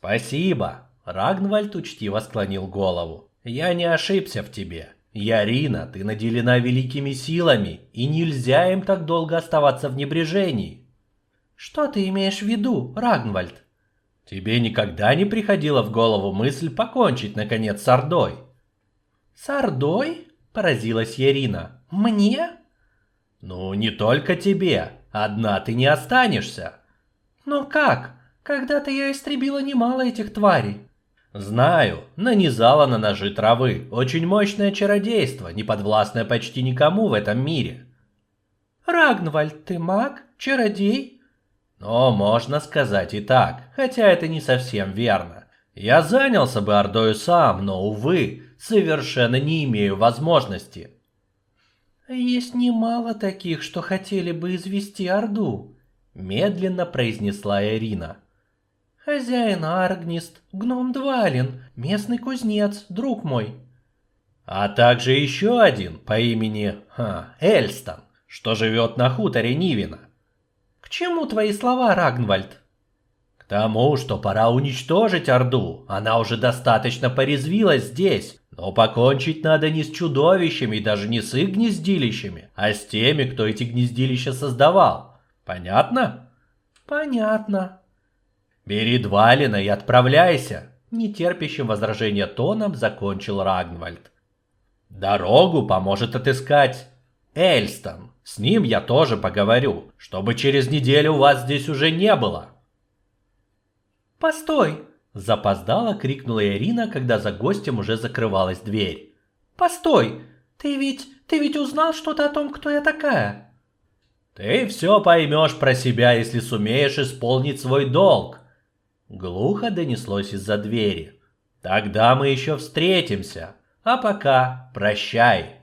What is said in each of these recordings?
Спасибо. Рагнвальд учтиво склонил голову. Я не ошибся в тебе. Ярина, ты наделена великими силами, и нельзя им так долго оставаться в небрежении. Что ты имеешь в виду, Рагнвальд? Тебе никогда не приходила в голову мысль покончить, наконец, с Ордой? С Ордой? Поразилась Ярина. Мне? Ну, не только тебе. Одна ты не останешься. Но как? Когда-то я истребила немало этих тварей. Знаю, нанизала на ножи травы. Очень мощное чародейство, не подвластное почти никому в этом мире. Рагнвальд, ты маг? Чародей? Но можно сказать и так, хотя это не совсем верно. Я занялся бы Ордою сам, но, увы, совершенно не имею возможности. Есть немало таких, что хотели бы извести Орду, медленно произнесла Ирина. Хозяин Аргнист, гном Двалин, местный кузнец, друг мой. А также еще один по имени ха, Эльстон, что живет на хуторе Нивина. К чему твои слова, Рагнвальд? К тому, что пора уничтожить Орду. Она уже достаточно порезвилась здесь. Но покончить надо не с чудовищами и даже не с их гнездилищами, а с теми, кто эти гнездилища создавал. Понятно? Понятно. «Бери Двалина и отправляйся!» Нетерпящим возражения тоном закончил Рагнвальд. «Дорогу поможет отыскать Эльстон. С ним я тоже поговорю, чтобы через неделю у вас здесь уже не было». «Постой!» – запоздало крикнула Ирина, когда за гостем уже закрывалась дверь. «Постой! Ты ведь, ты ведь узнал что-то о том, кто я такая?» «Ты все поймешь про себя, если сумеешь исполнить свой долг», Глухо донеслось из-за двери. Тогда мы еще встретимся. А пока прощай.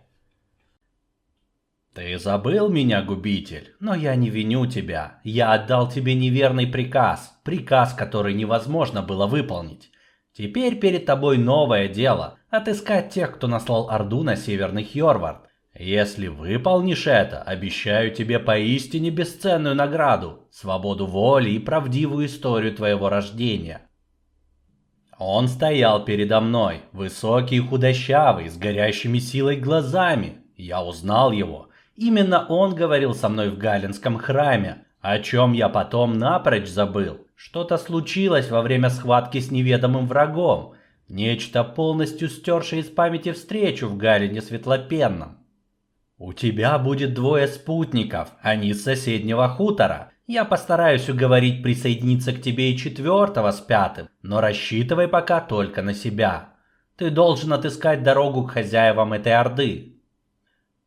Ты забыл меня, губитель, но я не виню тебя. Я отдал тебе неверный приказ, приказ, который невозможно было выполнить. Теперь перед тобой новое дело – отыскать тех, кто наслал Орду на Северный Хьорвард. Если выполнишь это, обещаю тебе поистине бесценную награду, свободу воли и правдивую историю твоего рождения. Он стоял передо мной, высокий и худощавый, с горящими силой глазами. Я узнал его. Именно он говорил со мной в Галинском храме, о чем я потом напрочь забыл. Что-то случилось во время схватки с неведомым врагом. Нечто полностью стершее из памяти встречу в Галине Светлопенном. «У тебя будет двое спутников, они с соседнего хутора. Я постараюсь уговорить присоединиться к тебе и четвертого с пятым, но рассчитывай пока только на себя. Ты должен отыскать дорогу к хозяевам этой орды».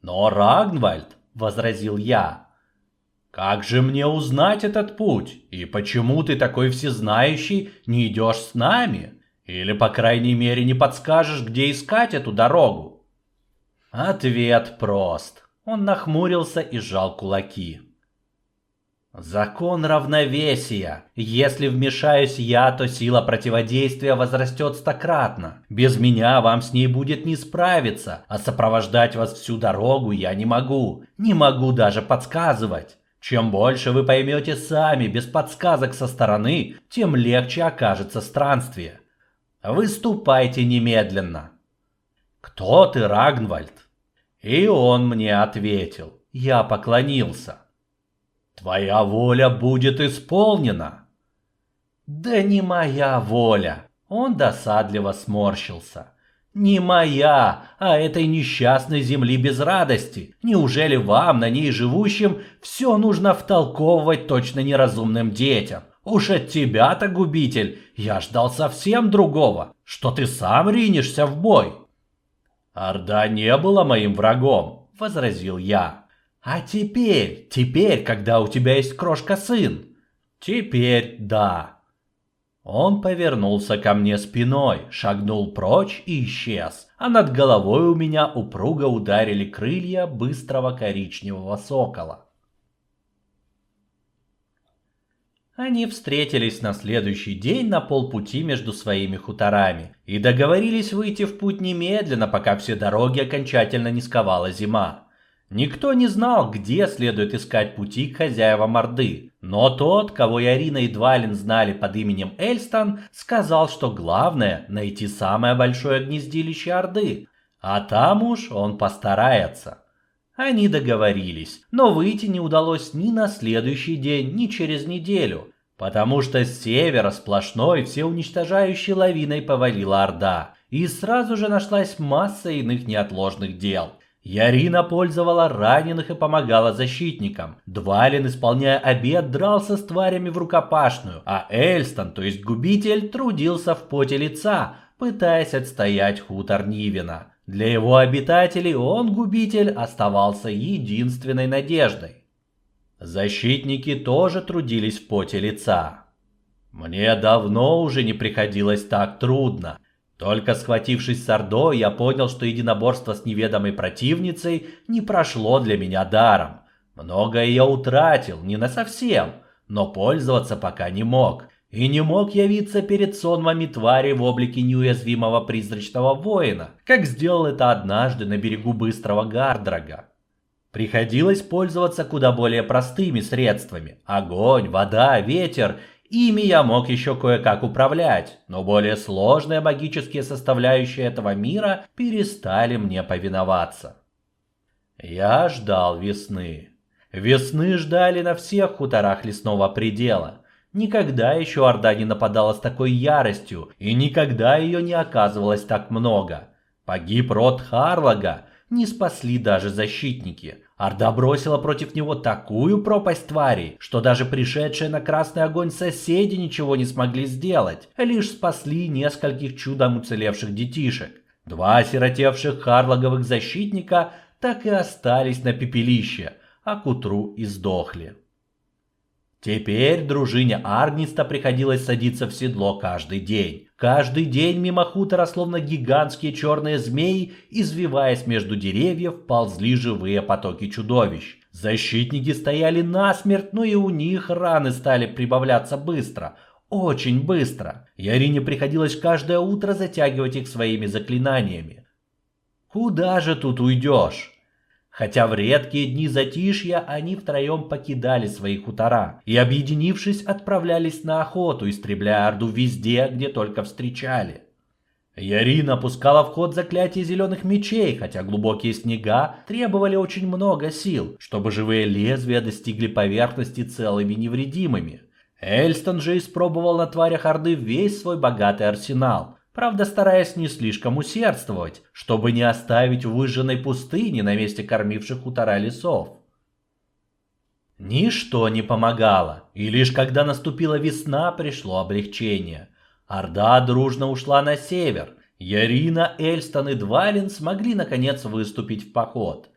«Но, Рагнвальд», — возразил я, — «как же мне узнать этот путь? И почему ты такой всезнающий не идешь с нами? Или, по крайней мере, не подскажешь, где искать эту дорогу?» Ответ прост. Он нахмурился и сжал кулаки. Закон равновесия. Если вмешаюсь я, то сила противодействия возрастет стократно. Без меня вам с ней будет не справиться, а сопровождать вас всю дорогу я не могу. Не могу даже подсказывать. Чем больше вы поймете сами, без подсказок со стороны, тем легче окажется странствие. Выступайте немедленно. «Кто ты, Рагнвальд?» И он мне ответил. Я поклонился. «Твоя воля будет исполнена». «Да не моя воля!» Он досадливо сморщился. «Не моя, а этой несчастной земли без радости. Неужели вам, на ней живущим, все нужно втолковывать точно неразумным детям? Уж от тебя-то, губитель, я ждал совсем другого, что ты сам ринешься в бой». «Орда не была моим врагом», — возразил я. «А теперь, теперь, когда у тебя есть крошка-сын?» «Теперь да». Он повернулся ко мне спиной, шагнул прочь и исчез, а над головой у меня упруго ударили крылья быстрого коричневого сокола. Они встретились на следующий день на полпути между своими хуторами и договорились выйти в путь немедленно, пока все дороги окончательно не сковала зима. Никто не знал, где следует искать пути к хозяевам Орды, но тот, кого Ярина и Двалин знали под именем Эльстон, сказал, что главное – найти самое большое гнездилище Орды, а там уж он постарается. Они договорились, но выйти не удалось ни на следующий день, ни через неделю, потому что с севера сплошной всеуничтожающей лавиной повалила Орда, и сразу же нашлась масса иных неотложных дел – Ярина пользовала раненых и помогала защитникам. Двалин, исполняя обед, дрался с тварями в рукопашную, а Эльстон, то есть губитель, трудился в поте лица, пытаясь отстоять хутор Нивина. Для его обитателей он, губитель, оставался единственной надеждой. Защитники тоже трудились в поте лица. Мне давно уже не приходилось так трудно. Только схватившись с Ордой, я понял, что единоборство с неведомой противницей не прошло для меня даром. Многое я утратил, не на совсем, но пользоваться пока не мог. И не мог явиться перед сонмами твари в облике неуязвимого призрачного воина, как сделал это однажды на берегу быстрого Гардрага. Приходилось пользоваться куда более простыми средствами. Огонь, вода, ветер Ими я мог еще кое-как управлять, но более сложные магические составляющие этого мира перестали мне повиноваться. Я ждал весны. Весны ждали на всех хуторах лесного предела. Никогда еще Орда не нападала с такой яростью, и никогда ее не оказывалось так много. Погиб род Харлага, не спасли даже защитники. Орда бросила против него такую пропасть тварей, что даже пришедшие на красный огонь соседи ничего не смогли сделать, лишь спасли нескольких чудом уцелевших детишек. Два осиротевших харлоговых защитника так и остались на пепелище, а к утру и сдохли. Теперь дружине Аргниста приходилось садиться в седло каждый день. Каждый день мимо хутора, словно гигантские черные змеи, извиваясь между деревьев, ползли живые потоки чудовищ. Защитники стояли насмерть, но и у них раны стали прибавляться быстро. Очень быстро. Ярине приходилось каждое утро затягивать их своими заклинаниями. Куда же тут уйдешь? Хотя в редкие дни затишья они втроем покидали свои хутора и, объединившись, отправлялись на охоту, истребляя Орду везде, где только встречали. Ярина пускала в ход заклятие зеленых мечей, хотя глубокие снега требовали очень много сил, чтобы живые лезвия достигли поверхности целыми невредимыми. Эльстон же испробовал на тварях Орды весь свой богатый арсенал, правда стараясь не слишком усердствовать, чтобы не оставить в выжженной пустыне на месте кормивших хутора лесов. Ничто не помогало, и лишь когда наступила весна, пришло облегчение. Орда дружно ушла на север. Ярина, Эльстон и Двалин смогли наконец выступить в поход.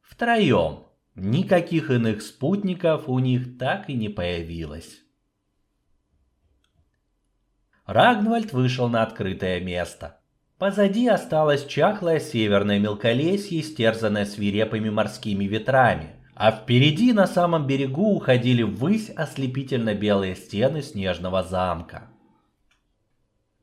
Втроем. Никаких иных спутников у них так и не появилось. Рагнвальд вышел на открытое место. Позади осталось чахлое северное мелколесье, истерзанное свирепыми морскими ветрами, а впереди на самом берегу уходили ввысь ослепительно-белые стены снежного замка.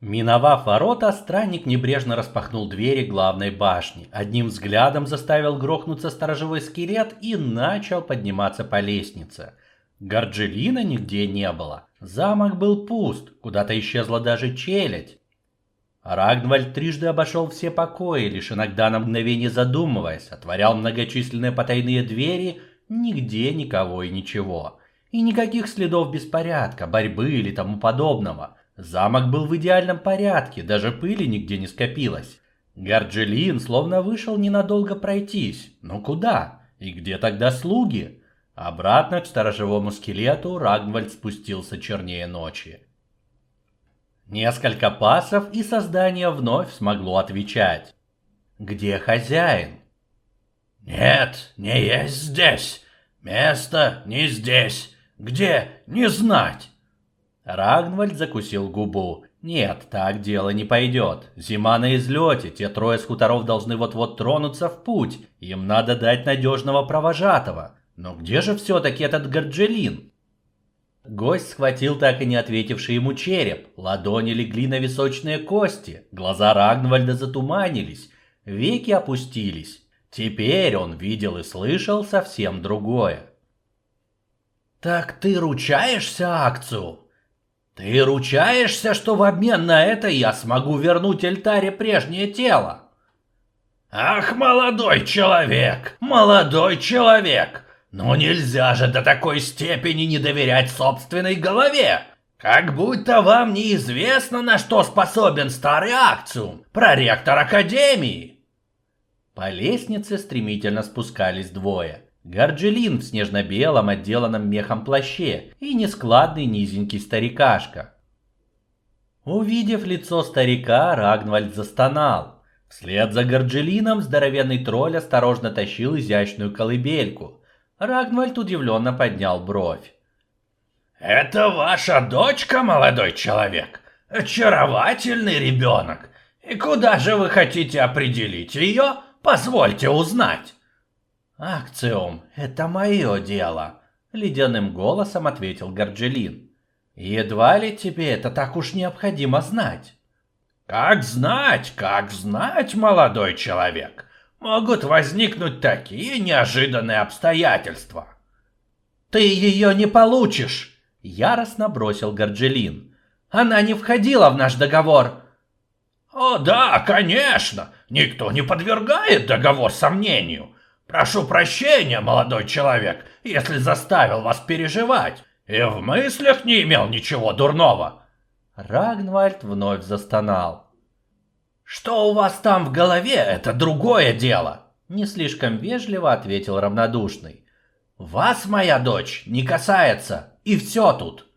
Миновав ворота, странник небрежно распахнул двери главной башни, одним взглядом заставил грохнуться сторожевой скелет и начал подниматься по лестнице. Горджелина нигде не было. Замок был пуст, куда-то исчезла даже челядь. Рагнвальд трижды обошел все покои, лишь иногда на мгновение задумываясь, отворял многочисленные потайные двери, нигде никого и ничего. И никаких следов беспорядка, борьбы или тому подобного. Замок был в идеальном порядке, даже пыли нигде не скопилось. Гарджелин словно вышел ненадолго пройтись. Но куда? И где тогда слуги? Обратно к сторожевому скелету Рагнвальд спустился чернее ночи. Несколько пасов, и создание вновь смогло отвечать. «Где хозяин?» «Нет, не есть здесь. Место не здесь. Где, не знать». Рагнвальд закусил губу. «Нет, так дело не пойдет. Зима на излете, те трое с хуторов должны вот-вот тронуться в путь. Им надо дать надежного провожатого. Но где же все-таки этот Горджелин? Гость схватил так и не ответивший ему череп. Ладони легли на височные кости. Глаза Рагнвальда затуманились. Веки опустились. Теперь он видел и слышал совсем другое. «Так ты ручаешься, акцию? Ты ручаешься, что в обмен на это я смогу вернуть Эльтаре прежнее тело?» «Ах, молодой человек, молодой человек! Ну нельзя же до такой степени не доверять собственной голове! Как будто вам неизвестно, на что способен старый Акциум, проректор Академии!» По лестнице стремительно спускались двое. Горджелин в снежно-белом отделанном мехом плаще и нескладный низенький старикашка. Увидев лицо старика, Рагнвальд застонал. Вслед за Горджелином здоровенный тролль осторожно тащил изящную колыбельку. Рагнвальд удивленно поднял бровь. «Это ваша дочка, молодой человек? Очаровательный ребенок. И куда же вы хотите определить ее? Позвольте узнать». «Акциум, это мое дело», — ледяным голосом ответил Горджелин. «Едва ли тебе это так уж необходимо знать». Как знать, как знать, молодой человек. Могут возникнуть такие неожиданные обстоятельства. Ты ее не получишь, яростно бросил Горджелин. Она не входила в наш договор. О, да, конечно. Никто не подвергает договор сомнению. Прошу прощения, молодой человек, если заставил вас переживать. И в мыслях не имел ничего дурного. Рагнвальд вновь застонал. «Что у вас там в голове, это другое дело!» Не слишком вежливо ответил равнодушный. «Вас, моя дочь, не касается, и все тут!»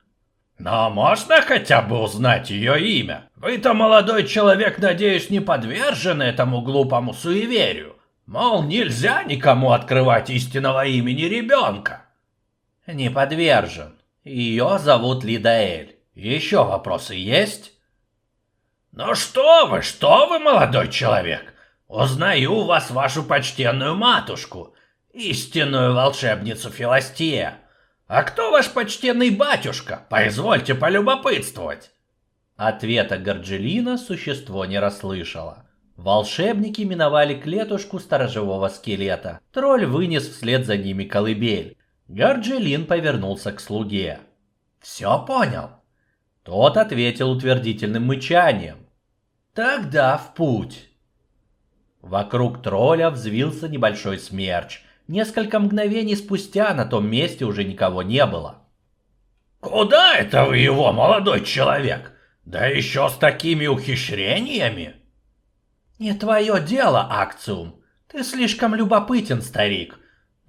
«Но можно хотя бы узнать ее имя? Вы-то, молодой человек, надеюсь, не подвержены этому глупому суеверию. Мол, нельзя никому открывать истинного имени ребенка!» «Не подвержен. Ее зовут Лидаэль. Еще вопросы есть? Ну что вы, что вы, молодой человек? Узнаю вас вашу почтенную матушку, истинную волшебницу Филастия. А кто ваш почтенный батюшка? Позвольте полюбопытствовать. Ответа Горджелина существо не расслышало. Волшебники миновали клетушку сторожевого скелета. Тролль вынес вслед за ними колыбель. Горджелин повернулся к слуге. «Все понял?» Тот ответил утвердительным мычанием. «Тогда в путь!» Вокруг тролля взвился небольшой смерч. Несколько мгновений спустя на том месте уже никого не было. «Куда это вы его, молодой человек? Да еще с такими ухищрениями!» «Не твое дело, Акциум. Ты слишком любопытен, старик.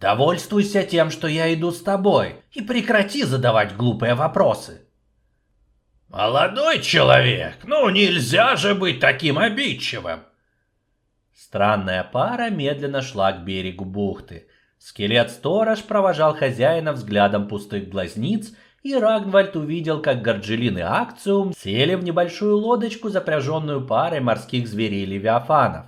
Довольствуйся тем, что я иду с тобой, и прекрати задавать глупые вопросы». «Молодой человек, ну нельзя же быть таким обидчивым!» Странная пара медленно шла к берегу бухты. Скелет-сторож провожал хозяина взглядом пустых глазниц, и Рагнвальд увидел, как Горджелин и Акциум сели в небольшую лодочку, запряженную парой морских зверей-левиафанов.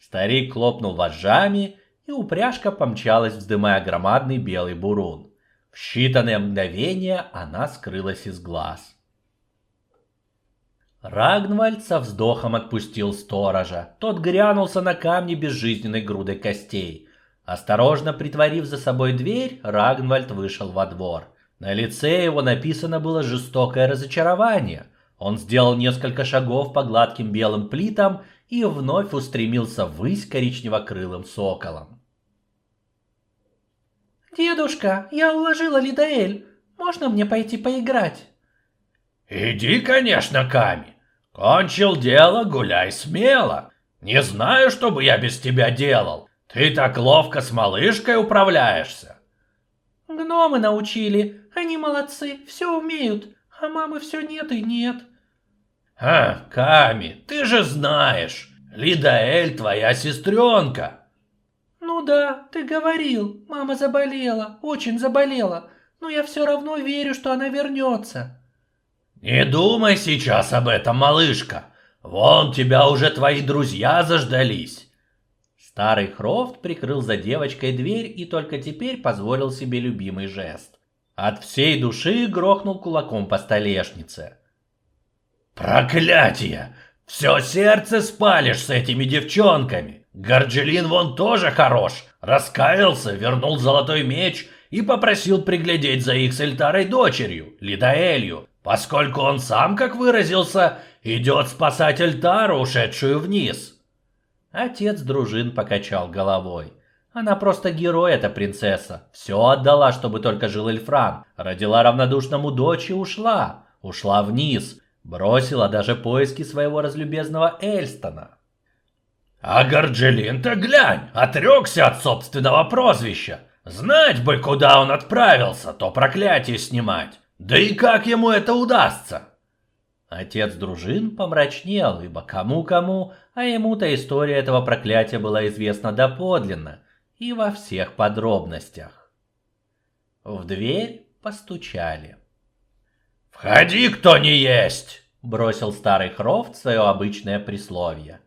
Старик хлопнул вожжами, и упряжка помчалась, вздымая громадный белый бурун. В считанные мгновения она скрылась из глаз. Рагнвальд со вздохом отпустил сторожа. Тот грянулся на камни безжизненной грудой костей. Осторожно притворив за собой дверь, Рагнвальд вышел во двор. На лице его написано было жестокое разочарование. Он сделал несколько шагов по гладким белым плитам и вновь устремился ввысь коричнево-крылым соколом. «Дедушка, я уложила Лидаэль. Можно мне пойти поиграть?» «Иди, конечно, Ками. Кончил дело, гуляй смело. Не знаю, что бы я без тебя делал. Ты так ловко с малышкой управляешься». «Гномы научили. Они молодцы, все умеют. А мамы все нет и нет». «А, Ками, ты же знаешь, Лидаэль твоя сестренка». «Ну да, ты говорил, мама заболела, очень заболела, но я все равно верю, что она вернется». «Не думай сейчас об этом, малышка. Вон тебя уже твои друзья заждались». Старый Хрофт прикрыл за девочкой дверь и только теперь позволил себе любимый жест. От всей души грохнул кулаком по столешнице. «Проклятие! Все сердце спалишь с этими девчонками. Горджелин вон тоже хорош. Раскаялся, вернул золотой меч и попросил приглядеть за их с Эльтарой дочерью, Лидаэлью, поскольку он сам, как выразился, идет спасать Эльтару, ушедшую вниз. Отец дружин покачал головой. Она просто герой, эта принцесса. Все отдала, чтобы только жил Эльфран. Родила равнодушному дочь и ушла. Ушла вниз. Бросила даже поиски своего разлюбезного Эльстона. А Горджелин-то глянь, отрекся от собственного прозвища. Знать бы, куда он отправился, то проклятие снимать. Да и как ему это удастся? Отец дружин помрачнел, ибо кому-кому, а ему-то история этого проклятия была известна доподлинно и во всех подробностях. В дверь постучали. «Входи, кто не есть!» — бросил старый Хрофт свое обычное присловие.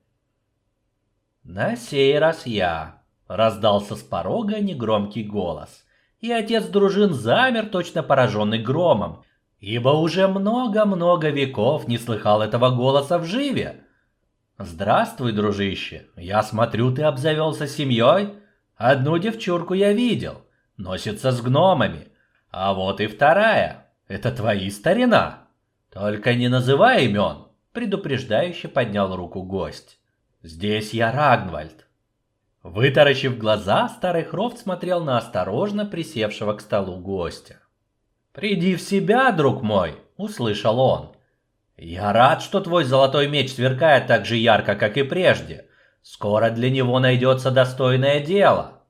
«На сей раз я», — раздался с порога негромкий голос, и отец дружин замер, точно пораженный громом, ибо уже много-много веков не слыхал этого голоса в живе. «Здравствуй, дружище, я смотрю, ты обзавелся семьей. Одну девчурку я видел, носится с гномами, а вот и вторая, это твои старина. Только не называй имен», — предупреждающе поднял руку гость. «Здесь я Рагнвальд». Вытаращив глаза, старый Хрофт смотрел на осторожно присевшего к столу гостя. «Приди в себя, друг мой!» — услышал он. «Я рад, что твой золотой меч сверкает так же ярко, как и прежде. Скоро для него найдется достойное дело».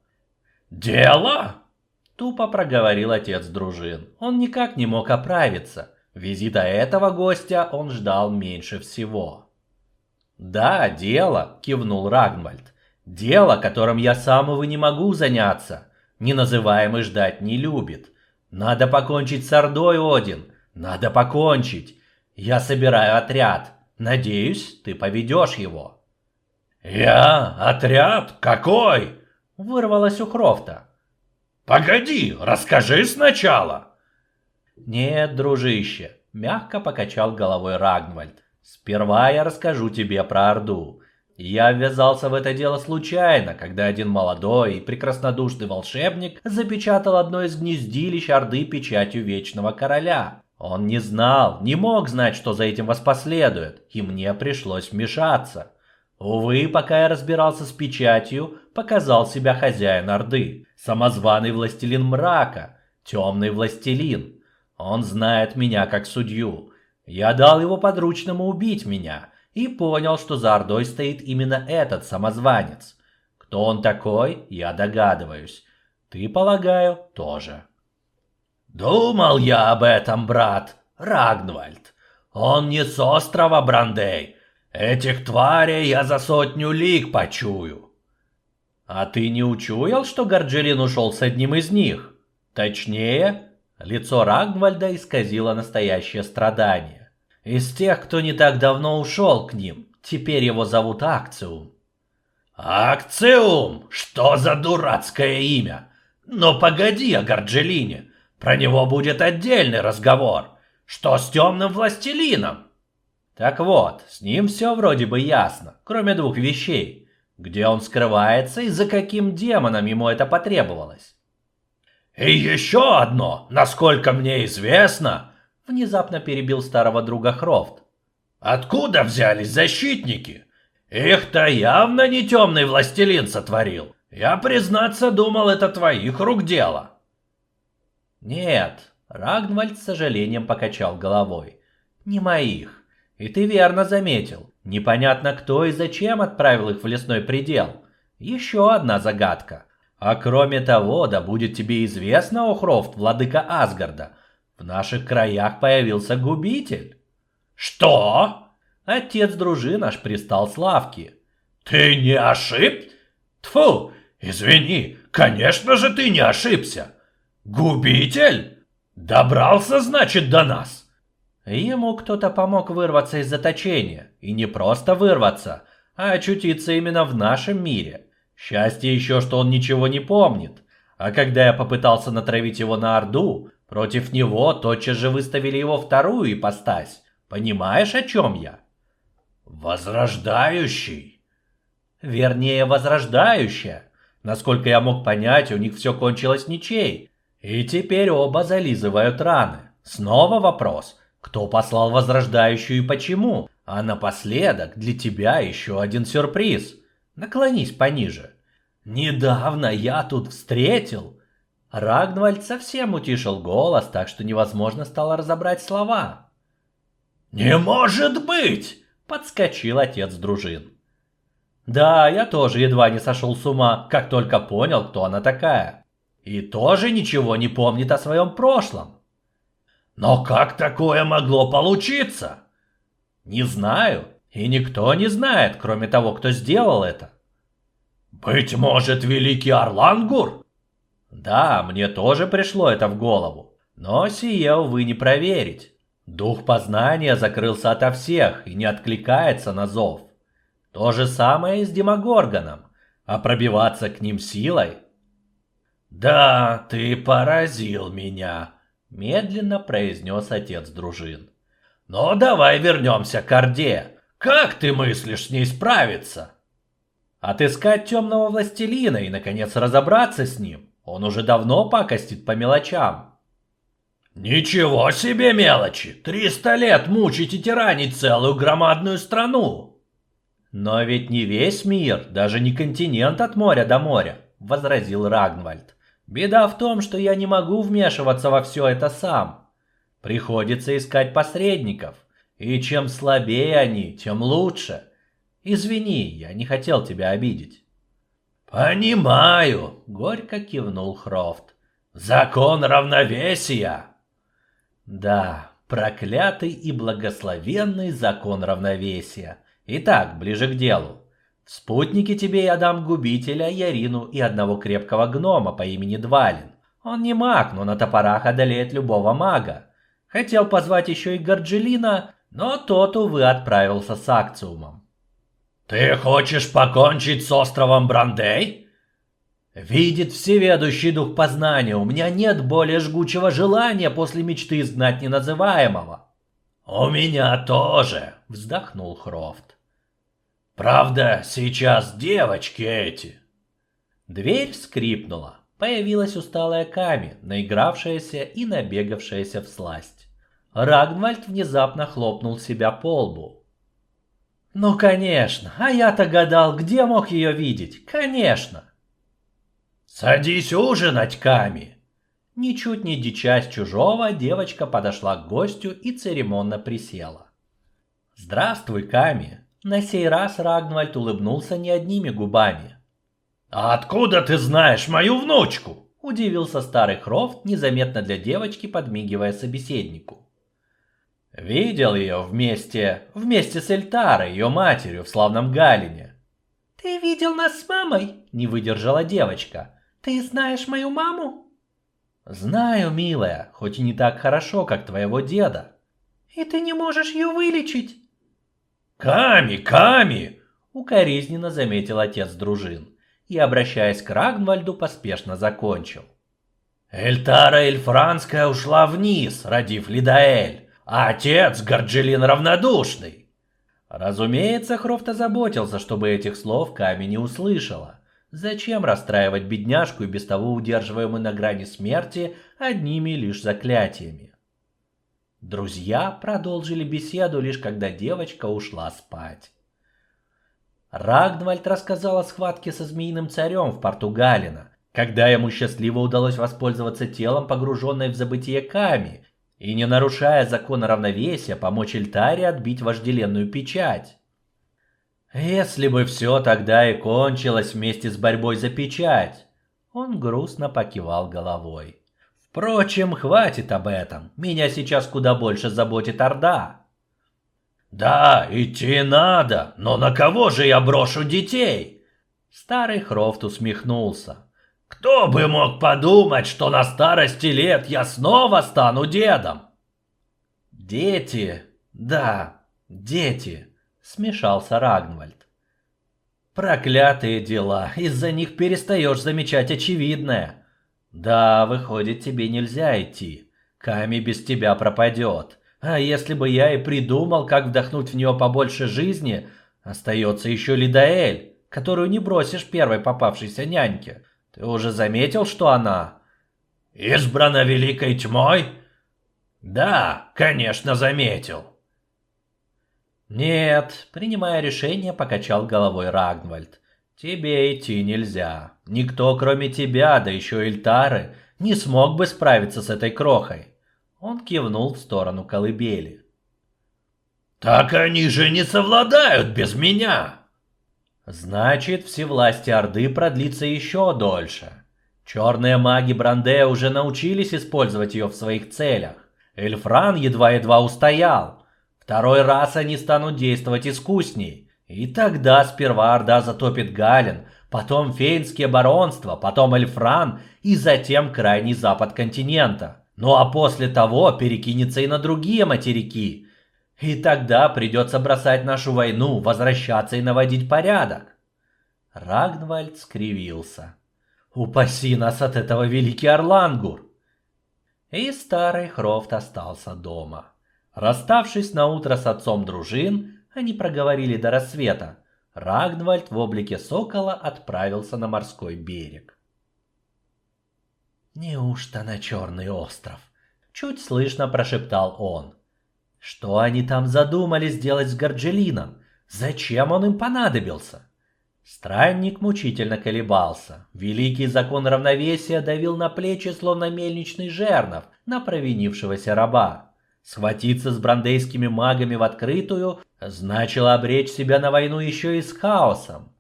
«Дело?» — тупо проговорил отец дружин. Он никак не мог оправиться. Визита этого гостя он ждал меньше всего. «Да, дело», — кивнул Рагнвальд. «Дело, которым я самого не могу заняться. Неназываемый ждать не любит. Надо покончить с Ордой, Один. Надо покончить. Я собираю отряд. Надеюсь, ты поведешь его». «Я? Отряд? Какой?» — вырвалось у Хрофта. «Погоди, расскажи сначала». «Нет, дружище», — мягко покачал головой Рагнвальд. Сперва я расскажу тебе про Орду. Я ввязался в это дело случайно, когда один молодой и прекраснодушный волшебник запечатал одно из гнездилищ Орды печатью Вечного Короля. Он не знал, не мог знать, что за этим воспоследует, и мне пришлось вмешаться. Увы, пока я разбирался с печатью, показал себя хозяин Орды, самозваный властелин мрака, темный властелин. Он знает меня как судью, я дал его подручному убить меня и понял, что за Ордой стоит именно этот самозванец. Кто он такой, я догадываюсь. Ты, полагаю, тоже. Думал я об этом, брат, Рагнвальд. Он не с острова Брандей. Этих тварей я за сотню лиг почую. А ты не учуял, что Горджелин ушел с одним из них? Точнее, лицо Рагнвальда исказило настоящее страдание. Из тех, кто не так давно ушел к ним. Теперь его зовут Акциум. Акциум? Что за дурацкое имя? Но погоди о Горджелине. Про него будет отдельный разговор. Что с темным властелином? Так вот, с ним все вроде бы ясно, кроме двух вещей. Где он скрывается и за каким демоном ему это потребовалось. И еще одно, насколько мне известно, Внезапно перебил старого друга Хрофт. Откуда взялись защитники? Их-то явно не темный властелин сотворил. Я, признаться, думал, это твоих рук дело. Нет, Рагнвальд с сожалением покачал головой. Не моих. И ты верно заметил. Непонятно, кто и зачем отправил их в лесной предел. Еще одна загадка. А кроме того, да будет тебе известно, Охрофт, владыка Асгарда, в наших краях появился губитель. Что? Отец дружин аж пристал с лавки. Ты не ошиб? Тфу, извини, конечно же ты не ошибся. Губитель? Добрался, значит, до нас. Ему кто-то помог вырваться из заточения. И не просто вырваться, а очутиться именно в нашем мире. Счастье еще, что он ничего не помнит. А когда я попытался натравить его на Орду, Против него тотчас же выставили его вторую ипостась. Понимаешь, о чем я? Возрождающий? Вернее, возрождающая. Насколько я мог понять, у них все кончилось ничей. И теперь оба зализывают раны. Снова вопрос, кто послал возрождающую и почему? А напоследок для тебя еще один сюрприз. Наклонись пониже. Недавно я тут встретил... Рагнвальд совсем утишил голос, так что невозможно стало разобрать слова. «Не может быть!» — подскочил отец дружин. Да, я тоже едва не сошел с ума, как только понял, кто она такая. И тоже ничего не помнит о своем прошлом. Но как такое могло получиться? Не знаю, и никто не знает, кроме того, кто сделал это. Быть может, великий Орлангур? Да, мне тоже пришло это в голову, но сие, увы, не проверить. Дух познания закрылся ото всех и не откликается на зов. То же самое и с Демогоргоном, а пробиваться к ним силой... «Да, ты поразил меня», — медленно произнес отец дружин. «Но давай вернемся к Орде. Как ты мыслишь с ней справиться?» «Отыскать темного властелина и, наконец, разобраться с ним. Он уже давно пакостит по мелочам». «Ничего себе мелочи! Триста лет мучить и тиранить целую громадную страну!» «Но ведь не весь мир, даже не континент от моря до моря», — возразил Рагнвальд. «Беда в том, что я не могу вмешиваться во все это сам. Приходится искать посредников, и чем слабее они, тем лучше. Извини, я не хотел тебя обидеть». «Понимаю», — горько кивнул Хрофт. «Закон равновесия». Да, проклятый и благословенный закон равновесия. Итак, ближе к делу. В спутнике тебе я дам губителя, Ярину и одного крепкого гнома по имени Двалин. Он не маг, но на топорах одолеет любого мага. Хотел позвать еще и Горджелина, но тот, увы, отправился с акциумом. «Ты хочешь покончить с островом Брандей?» «Видит всеведущий дух познания, у меня нет более жгучего желания после мечты изгнать неназываемого». «У меня тоже», — вздохнул Хрофт. «Правда, сейчас девочки эти». Дверь скрипнула. Появилась усталая Ками, наигравшаяся и набегавшаяся в сласть. Рагнвальд внезапно хлопнул себя по лбу. «Ну, конечно, а я-то гадал, где мог ее видеть? Конечно!» «Садись ужинать, Ками!» Ничуть не дичась чужого, девочка подошла к гостю и церемонно присела. «Здравствуй, Ками!» На сей раз Рагнвальд улыбнулся не одними губами. «А откуда ты знаешь мою внучку?» Удивился старый Хрофт, незаметно для девочки подмигивая собеседнику. Видел ее вместе, вместе с Эльтарой, ее матерью, в славном Галине. «Ты видел нас с мамой?» – не выдержала девочка. «Ты знаешь мою маму?» «Знаю, милая, хоть и не так хорошо, как твоего деда». «И ты не можешь ее вылечить?» «Ками, Ками!» – укоризненно заметил отец дружин и, обращаясь к Рагнвальду, поспешно закончил. «Эльтара Эльфранская ушла вниз, родив Лидаэль, отец Горджелин равнодушный». Разумеется, Хрофт озаботился, чтобы этих слов Ками не услышала. Зачем расстраивать бедняжку и без того удерживаемую на грани смерти одними лишь заклятиями? Друзья продолжили беседу лишь когда девочка ушла спать. Рагнвальд рассказал о схватке со змеиным царем в порту Галина, когда ему счастливо удалось воспользоваться телом, погруженной в забытие Ками, и, не нарушая закона равновесия, помочь Эльтаре отбить вожделенную печать. Если бы все тогда и кончилось вместе с борьбой за печать, он грустно покивал головой. Впрочем, хватит об этом. Меня сейчас куда больше заботит Орда. Да, идти надо, но на кого же я брошу детей? Старый Хрофт усмехнулся. Кто бы мог подумать, что на старости лет я снова стану дедом? Дети, да, дети смешался Рагнвальд. Проклятые дела, из-за них перестаешь замечать очевидное. Да, выходит, тебе нельзя идти. Ками без тебя пропадет. А если бы я и придумал, как вдохнуть в нее побольше жизни, остается еще Лидаэль, которую не бросишь первой попавшейся няньке. Ты уже заметил, что она... Избрана великой тьмой? Да, конечно, заметил. Нет, принимая решение, покачал головой Рагнвальд. Тебе идти нельзя. Никто, кроме тебя, да еще Эльтары, не смог бы справиться с этой крохой. Он кивнул в сторону колыбели. Так они же не совладают без меня. Значит, всевластие Орды продлится еще дольше. Черные маги Бранде уже научились использовать ее в своих целях. Эльфран едва-едва устоял. Второй раз они станут действовать искусней. И тогда сперва Орда затопит Гален, потом Фейнские баронства, потом Эльфран и затем крайний запад континента. Ну а после того перекинется и на другие материки. И тогда придется бросать нашу войну, возвращаться и наводить порядок. Рагнвальд скривился. Упаси нас от этого великий Орлангур! И старый Хрофт остался дома. Расставшись на утро с отцом дружин, они проговорили до рассвета. Рагнвальд в облике сокола отправился на морской берег. «Неужто на Черный остров?» Чуть слышно прошептал он. «Что они там задумали сделать с Горджелином? Зачем он им понадобился?» Странник мучительно колебался. Великий закон равновесия давил на плечи, словно мельничный жернов, на провинившегося раба. Схватиться с брандейскими магами в открытую значило обречь себя на войну еще и с хаосом.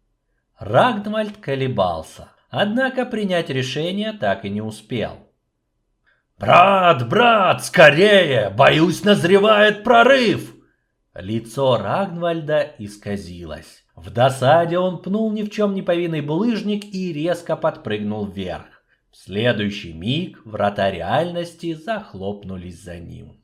Рагдмальд колебался, однако принять решение так и не успел. «Брат, брат, скорее! Боюсь, назревает прорыв!» Лицо Рагнвальда исказилось. В досаде он пнул ни в чем не повинный булыжник и резко подпрыгнул вверх. В следующий миг врата реальности захлопнулись за ним.